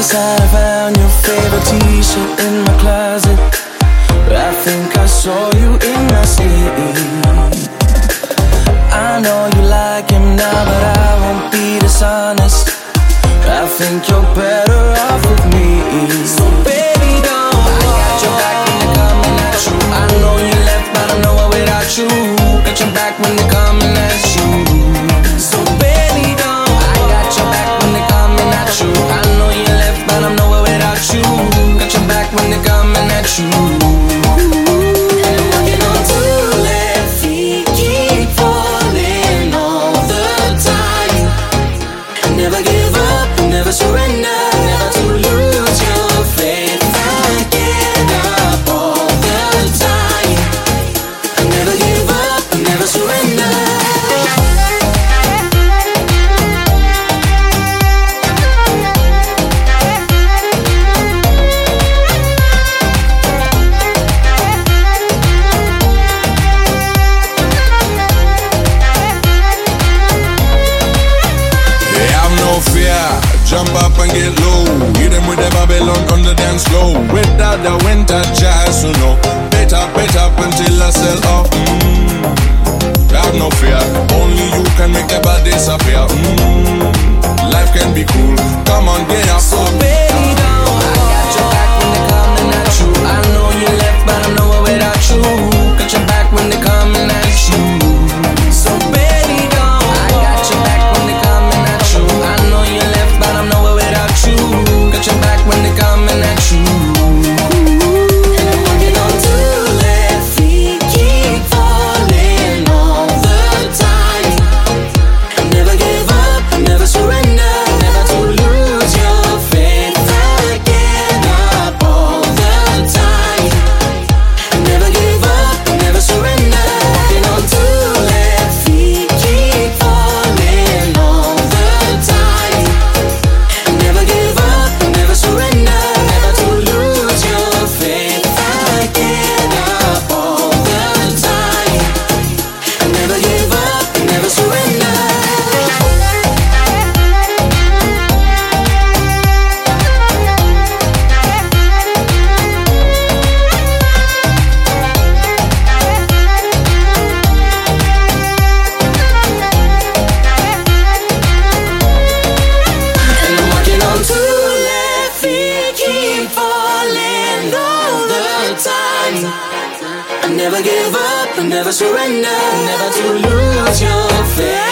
Surprised I found your favorite t-shirt in my closet. I think I saw you in my sleep I know you like him now but I won't be dishonest. I think you're better They have no fear, jump up and get low. Hit them with the Babylon on the dance floor. Without the winter jazz, you know. Better, up until I sell off. Mm. Have no fear. I never give up, I never surrender, never to lose your faith.